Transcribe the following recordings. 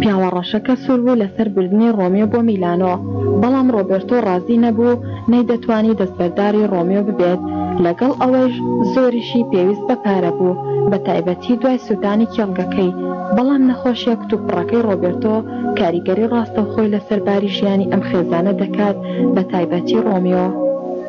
پیاوە ڕەشەکە سوور بوو لەسەر بردنی ڕۆمیۆ بۆ میلانۆ، بەڵام ڕۆبێرتۆ ڕازی نەبوو و نەیدەتوانی دەستبەرداری ڕۆمیۆ ببێت، لەگەڵ ئەوەیش زۆریشی پێویست بە پارە بوو، بەتایبەتی دوای سووتانی کێڵگەکەی، بەڵام نەخۆشییە کتوپڕەکەی ڕۆبێرتۆ کاریگەری ڕاستەوخۆی لەسەر باری ژیانی ئەم خێزانە دەکات، بەتایبەتی ڕۆمیۆ.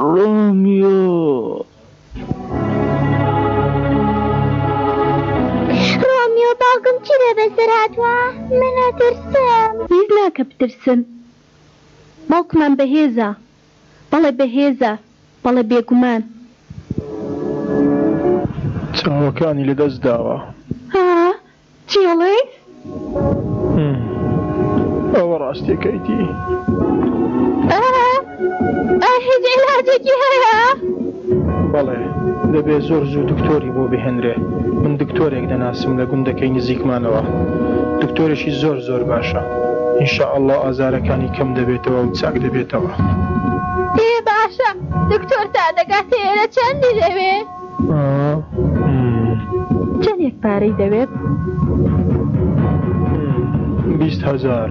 ڕۆمیۆ، باوکم چی لێ بەسەر هاتووە؟ من ئەترسم. هیچ ناکە بترسن. باوکمان بەهێزە. بەڵێ بەهێزە. بەڵێ بێگومان. چاوەکانی لەدەست داوە. ها، چی ئەڵێی؟ ئەوە ڕاستیەکەیتی. ئایا هیچ عیلاجێکی هەیە؟ بەڵێ، دەبێ زۆر زوو دکتۆری بۆ بهێنرێ. من دکتۆرێک دەناسم لە گوندەکەی نزیکمانەوە. دکتۆرێکی زۆر زۆر باشە. ان شاء اللە ئازارەکانی کەم دەبێتەوە و چاک دەبێتەوە. ئێ باشە، دکتۆر تا دەگاتە ئێرە چەندی دەوێ؟ چەنێک پارەی دەوێت؟ بیست هەزار.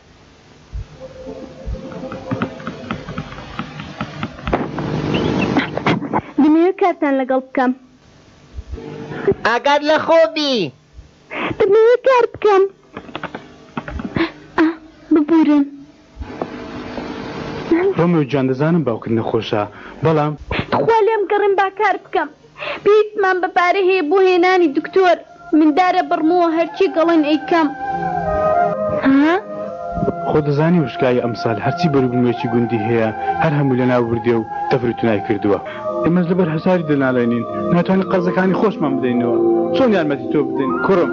دەمەوێت کارتان لەگەڵ بکەم. ئاگات لە خۆ بی. دەمەوێت کار بکەم. ئا، ببورن. ڕۆمیۆ گیان دەزانم باوکت نەخۆشە، بەڵام. تخوا لێم گەڕێن با کار بکەم. حەبیب من بە پارە هەیە بۆ هێنانی دکتۆر من دارە بڕمووە هەرچی گەڵێن ئەیکەم ها. خۆ دەزانی وشکایی ئەمسال هەرچی بەرو بومێکی گوندی هەیە هەر هەمووی لەناو بردێ و تەفر و تونای کردووە. ئێمەش لەبەر هەژاری دەنالێنین ناتوانین قەرزەکانی خۆشمان بدەینەوە چۆن یارمەتی تۆ بدەین کوڕم.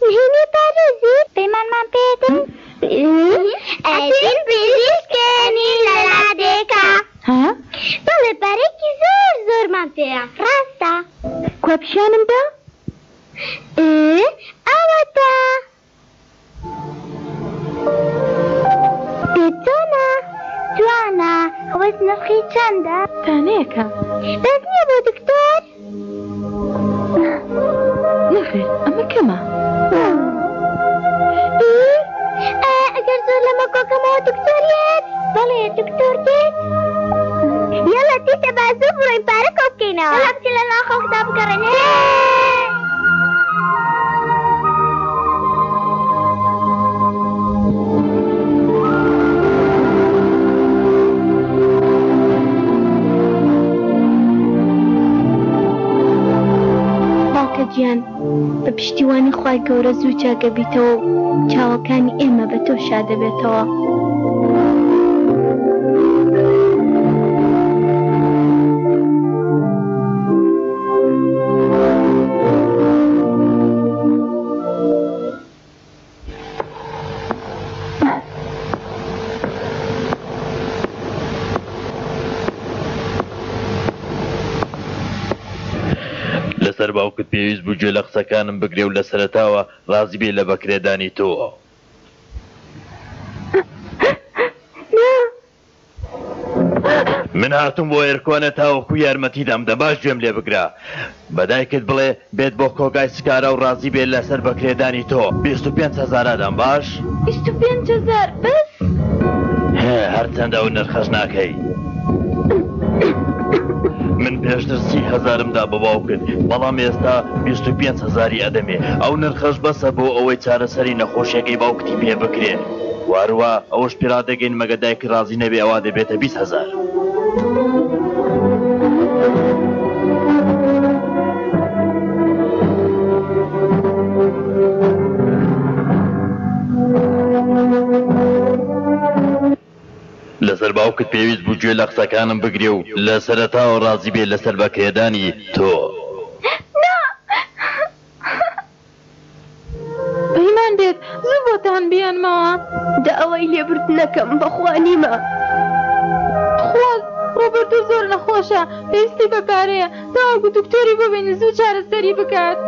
نهێنی پارێزی پەیمانمان پێدەین ئەژین پزیشکێنی لە لادێکا ها بەڵێ پارێکی زۆر زۆرمان پێیە ڕاستە کوا پیشانم دا ئاواتە. بێتۆنە جوانە ئەوەت نرخی چەندە؟ تانەیەکە بەس نییە بۆ دکتۆر؟ نەخێر ئەمە کەمە ئەگەر زۆر لەمە کۆکەمەوە دکتۆر یەت بەڵێ دکتۆر دێت یەڵە تێتە بازوو بڕۆین پارە کۆ بکەینەوە هەڵا بچین لە ناو خەڵکدا بگەڕێنێ پشتیوانی خوای گەورە زوو چاگەبیتەوە و چاوەکانی ئێمە بە تۆ شا دەبێتەوە. لەسەر باوکت پێویست بوو گوێ لە قسەکانم بگرێ و لە سەرەتاوە ڕازی بێ لە بەکرێدانی تۆ. من هاتوم بۆ ئێرکۆنە تاوەکو یارمەتی دەم دە باش گوێم لێ بگرە بە دایکت بڵێ بێت بۆ کۆگای سکارا و ڕازی بێت لە سەر بەکرێدانی تۆ بیست و پێنج هەزارادەم باش بیست و پێنج هەزار بەس هێ هەرچەندە ئەو نرخەش ناکەی من پێشتر سی هەزارم دا بە باوکت بەڵام ئێستا بیست و پێنج هەزاری ئەدەمێ ئەو نرخەش بەسە بۆ ئەوەی چارەسەری نەخۆشیەکەی باوکتی پێ بکرێ واروا ئەوەش پیرادەگەین مەگە دایکت رازی نەبێ ئەوا دەبێتە بیست هەزار. لەسەر باوکت پێویست بوو گوێ لە قسەکانم بگرێ و لە سەرەتاوە رازی بێ لەسەر بەکرێدانی تۆ. پەیمان بێت زوو بۆتان بیانمەوە. دە ئەوەی لێ برد نەکەم بەخوا نیمە. تخوا ڕۆبەرتۆ زۆر نەخۆشە پێویستی بە پارەیە تاوەکو دکتۆری بۆ بێنی زوو چارەسەری بکات.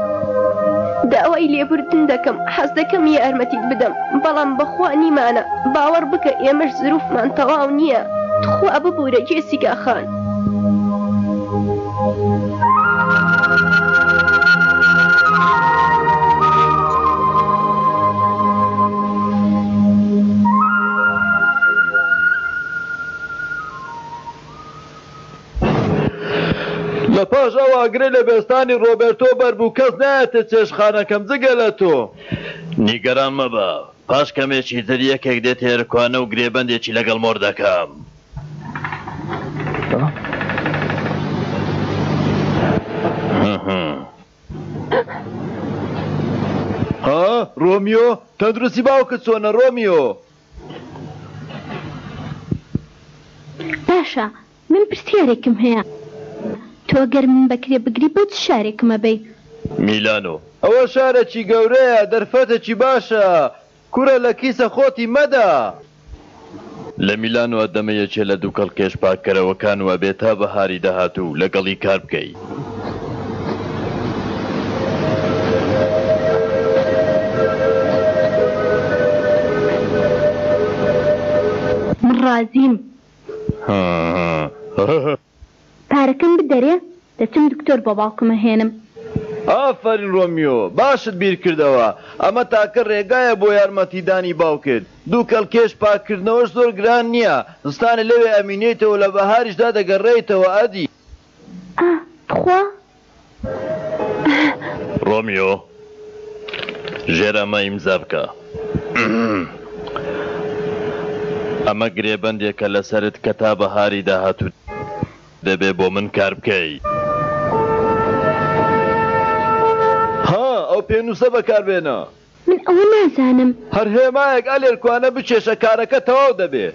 دە ئەوەی لێ بردن دەکەم حەزدەکەم یارمەتیت بدەم بەڵام بەخوا نیمانە باوەڕ بکە ئێمەش زروفمان تەواو نیە تخوا ببورە جێسیکا خان. لە پاش ئەو ئاگرەی لە بێستانی ڕۆبێرتۆ بەربوو، کەس نایەتە چێشتخانەکەم جگە لە تۆ. نیگەران مەبە، پاش کەمێکی تر یەکێک دێتە ئێرکوانە و گرێبەندێکی لەگەڵ مۆر دەکەم. ڕۆمیۆ تەندروستی باوکە چۆنە ڕۆمیۆ باشە من پرسیارێکم هەیە تۆ گەر من بەکرێ بگری بۆ چ شارێکمە بەی میلانۆ ئەوە شارەکی گەورەیە دەرفەتەکی باشە کورە لە کیسە خۆتی مەدە. لە میلانۆ ئەدەمە یەکێ لە دوکەڵ کێش پاککەرەوەکان و ئەبێ تا بەهاری داهاتوو لەگەڵی کار بکەی. من ڕازیم. پارەکەم بدەرێ دەچم دکتۆر بۆ باوکم ئەهێنم. ئافەرین ڕۆمیۆ، باشت بیرکردەوە، ئەمە تاکە ڕێگایە بۆ یارمەتیدانی باوکت، دوو کەڵکێش پاککردنەوەش زۆر گران نییە، زستانە لەوێ ئەمینێیتەوە و لە بەهاریشدا دەگەڕێیتەوە، ئەدی. ئاه، تخوا ڕۆمیۆ، ژێر ئەمە ئیمزا بکە. ئەمە گرێبەندێکە لەسەرت کە تا بەهاری داهاتوو دەبێت بۆ من کار بکەیت. ها، ئەو پێنووسە بەکاربێنە. من ئەوە نازانم. هەر هێمایەک ئەلێرکوانە بکێشە کارەکە تەواو دەبێت.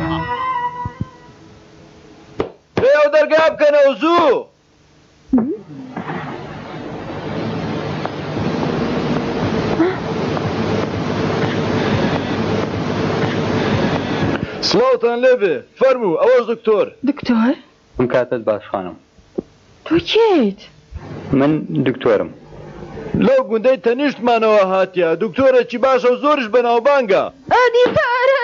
پێیەو دەرگا بکەنەوە زوو. سڵاوتان لێبێ فەرموو ئەوەش دکتۆر. دکتۆر؟ ئەم کاتەت باش خانم. تۆ کێیت؟ من دکتۆرم. لەو گوندەی تەنیشتمانەوە هاتیە. دکتۆرێکی باشەو زۆریش بەناوبانگە. ئەدی پارە؟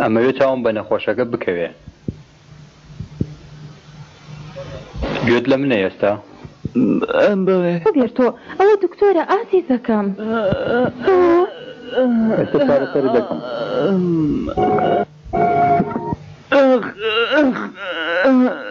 ئەمەوێ چاوم بە نەخۆشەکە بکەوێ. گوێت لە منە ئێستا؟ ئەمبوێ. خدر، تۆ. ئەوە دکتۆرە ئازیزەکەم. ئێستا چارەسەرت دەکەم. ئەخ ئەخ ئەخ ئەخ.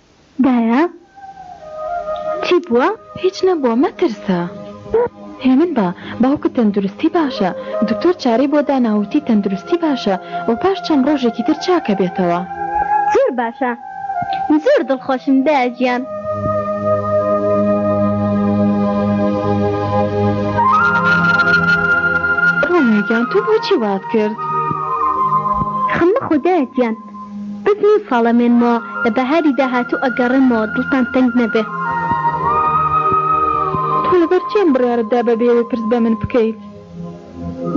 دایە چی بووە هیچ نەبووە مەترسە هێمن بە باوکت تەندروستی باشە دکتۆر چارەی بۆ دانا وتی تەندروستی باشە و پاش چەند ڕۆژێکی تر چاکەبێتەوە. زۆر باشە زۆر دڵخۆشم دایە گیان. ڕۆمێۆ گیان تۆ بۆچی وات کرد. خەم مەخۆ دایە گیان بزنی ساڵەمێنمۆ لە بەهاری داهاتوو ئەگەڕێمۆ دڵتان تەنگ نەبێ. تۆ لەبەر چی ئەم بڕیارەت دا بە بێوێ پرس بە من بکەیت؟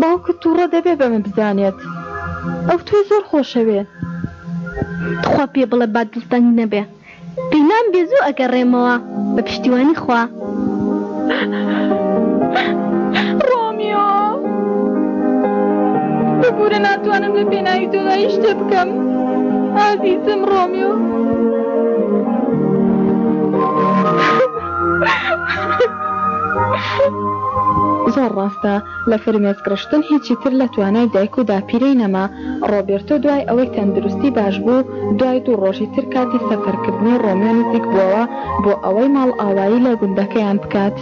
باوکت توڕە دەبێ بە من بزانێت ئەو تۆی زۆر خۆشەوێ. تخوا پێی بڵێ با دڵتەنگ نەبێ. قیلان بێ زوو ئەگەڕێمەوە بە پشتیوانی خوا. ڕۆمیۆ، ببورە ناتوانم لە پێناوی تۆدا هیچ شتێ بکەم ئازیزم. ڕۆمیۆ. زۆر ڕاستە لە فرمێسک ڕشتن هیچی تر لە توانای دایک و داپیرەی نەما. ڕۆبێرتۆ دوای ئەوەی تەندروستی باش بوو، دوای دوو ڕۆژی تر کاتی سەفەرکردنی ڕۆمیۆ نزیک بووەوە بۆ ئەوەی ماڵئاوایی لە گوندەکەیان بکات.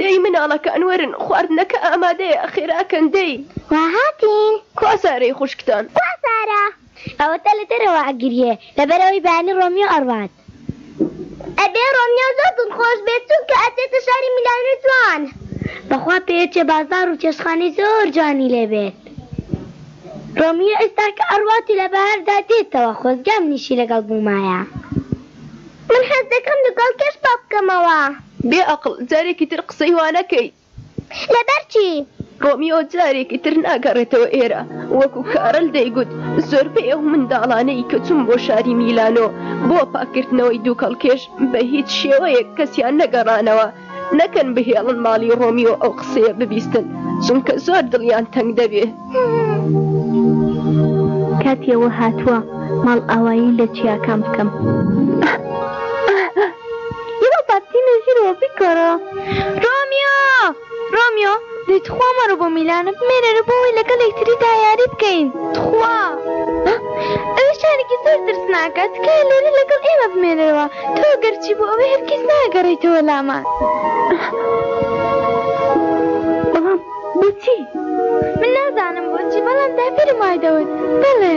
دەی مناڵەکان وەرن خواردنەکە ئامادەیە خێراکەن دەی. وا هاتین. کوا سارەی خوشکتان. کوا سارە؟ ئەوەتا لە دەرەوە ئەگریێ لەبەر ئەوەی بەیانی ڕۆمیۆ ئەڕوات. ئەبێ ڕۆمیۆ زۆر دڵخۆش بێت چونکە ئەچێتە شاری میلانۆی جوان. بەخوا پێیەچێ بازاڕ و چێشتخانەی زۆر جوانی لێ بێت. ڕۆمیۆ ئێستا کە ئەڕوات و لە بەهاردا دێتەوە خۆزگە منیشی لەگەڵ بوومایە. من حەز دەکەم لەگەڵ کێشبا بکەمەوە. بێ ئەقڵ جارێکی تر قسەی وانەکەی. لەبەر چی؟ ڕۆمیۆ جارێکی تر ناگەڕێتەوە ئێرە. وەکو کارل دەیگوت، زۆربەی ئەو منداڵانەی کە چوون بۆ شاری میلانۆ بۆ پاککردنەوەی دووکەڵکێش، بە هیچ شێوەیەک کەسیان نەگەڕانەوە، نەکەن بهێڵن ماڵی ڕۆمیۆ ئەو قسەیە ببیستن، چونکە زۆر دڵیان تەنگ دەبێ. کاتی ئەوە هاتووە ماڵئاوایی لە چیاکان بکەم. ئیوە پارتی نەژیرەوە بیکەرە. ڕۆمیۆ! ڕۆمیۆ! دەی تخوا مەڕۆ بۆ میلانە بمێنەرە بۆ ئەوەی لەگەڵ یەکتریدا یاری بکەین تخوا. ئەە؟ ئەوێ شارێکی زۆر ترسناکە تکایە لێرە لەگەڵ ئێمە بمێنەرەوە تۆ ئەگەر چی بۆ ئەوێ هەرگیز ناگەڕێیتەوە لامان. بەڵام بۆچی؟ من نازانم بۆچی بەڵام داپیرم وای دەوت بەڵێ.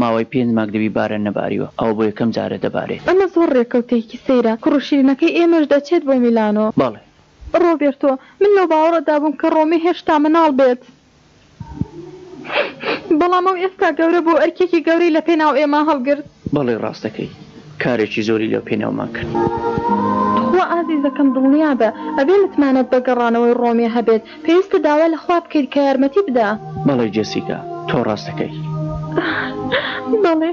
ماوەی پێنج ماگ دەبی باران نەباریوە ئەوە بۆ یەکەم جارە دەبارێت. ئەمە زۆر رێکەوتێکی سەیرە. کوڕو شیرینەکەی ئێمەش دەچێت بۆ میلانۆ. بەڵێ. ڕۆبێرتۆ، من لەو باوەڕەدا بووم کە ڕۆمی هێشتا منداڵ بێت، بەڵام ئەو ئێستا گەورە بووە و ئەرکێکی گەورەی لەپێناو ئێمە هەڵگرت. بەڵێ ڕاست دەکەیت. کارێکی زۆری لە پێناومان کرد. تخوا ئازیزەکەم دڵنیابە ئەبێ متمانەت بە گەڕانەوەی ڕۆمیە هەبێت پێویستە داوا لە خوا بکەیت کە یارمەتی بدا. بەڵی جێسیکا تۆ ڕاست دەکەی. بەڵی.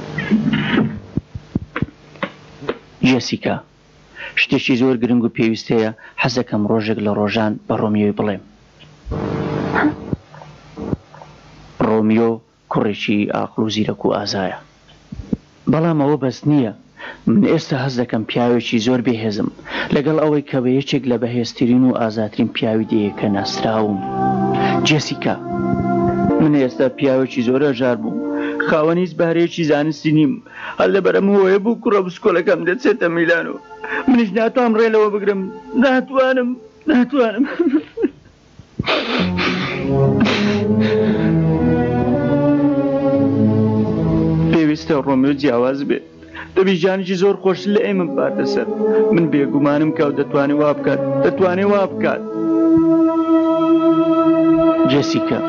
جێسیکا، شتێکی زۆر گرنگ و پێویست هەیە، حەزدەکەم ڕۆژێک لە ڕۆژان بە ڕۆمیۆی بڵێم. ڕۆمیۆ کوڕێکی ئاقڵ و زیرەک و ئازایە. بەڵام ئەوە بەس نییە. من ئێستا هەست دەکەم پیاوێکی زۆر بێهێزم، لەگەڵ ئەوەی کە بە یەکێک لە بەهێزترین و ئازاترین پیاوی دەیەکە ناسراوم. جێسیکا، من ئێستا پیاوێکی زۆر هەژار بووم، خاوەن هیچ بەهرەیەکی زانستی نیم، هەر لەبەر ئەم هۆیە بوو کوڕە بچکۆلەکەم دەچێتە میلانۆ، منیش ناتوانم ڕێ لەوە بگرم، ناتوانم، ناتوانم. پێویستە ڕۆمیۆ جیاواز بێت دەبی ژیانێکی زۆر خۆشتر لە ئێمە بباتە سەر من بێگومانم کە و دەتوانێت وا بکات دەتوانێت وا بکات جێسیکە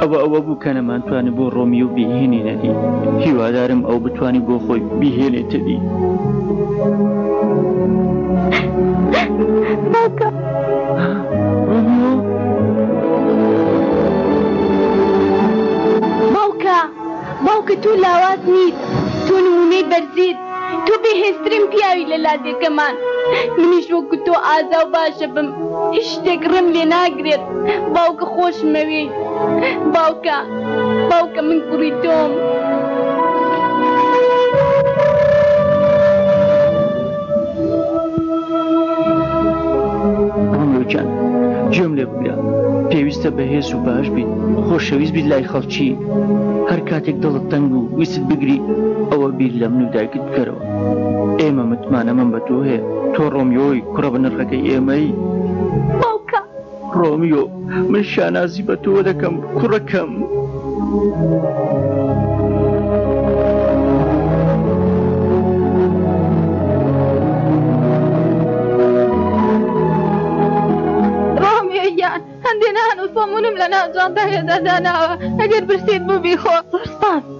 ئەوە ئەوە بوو کە نەمانتوانێت بۆ ڕۆمی و بهێنی نەدی هیوادارم ئەو بتانی بۆ خۆی بهێنێتە دی. باوکە باوکە تۆ لاواز نیت تۆ نمونەی بەرزیت تۆ بەهێزترین پیاوی لە لادێکەمان منیش وەکو تۆ ئازا و باشە بم هیچ شتێک ڕێم لێ ناگرێت باوکە خۆشمەوێی باوکە باوکە من کوڕی تۆم. ڕۆمیۆگیان گوێم لێ بگرە پێویستە بەهێز و باش بیت خۆشەویست بیت لای خەڵکی هەر کاتێک دڵت تەنگ و ویست بگری ئەوە بیر لە من و دایکت بکەرەوە ئێمە متمانەمەم بە تۆ هەیە تۆ ڕۆمیۆی کوڕە بە نرخەکەی ئێمەی ڕۆمیۆ، من شانازی بە تۆ دەکەم کوڕەکەم. هەندێ نان و سۆمونم لە ناوجانتاکەدا داناوە ئەگەر برسیت ببیخۆ. زۆر سوپاس.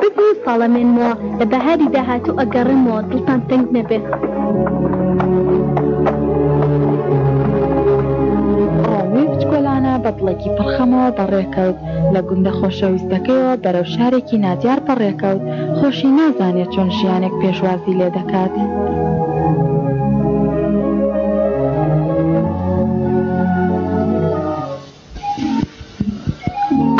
بردنی ساڵە مێنمەوە لە بەهاری داهاتوو ئەگەڕێمەوە دڵتان تەنگ نەبێت. بەڵێکی پڕخەمەوە بەڕێکەوت لە گوندە خۆشەویستەکەیەوە بەرەو شارێکی نادیار بەڕێکەوت خۆشی نازانێت چۆن ژیانێک پێشوازی لێ دەکات.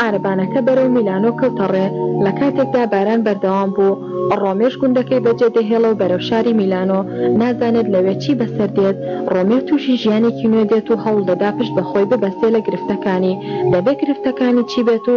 عارەبانەکە بەرەو میلانۆ کەوتە ڕێ، لە کاتێکدا باران بەردەوام بوو، ڕۆمێش گوندەکەی بەجێ دەهێڵێ و بەرەو شاری میلانۆ، نازانێت لەوێ چی بەسەر دێت، ڕۆمێ تووشی ژیانێکی نوێ دێت و هەوڵ دەدا پشت بە خۆی ببەستێ لە گرفتەکانی، دەبێ گرفتەکانی چی بێت و،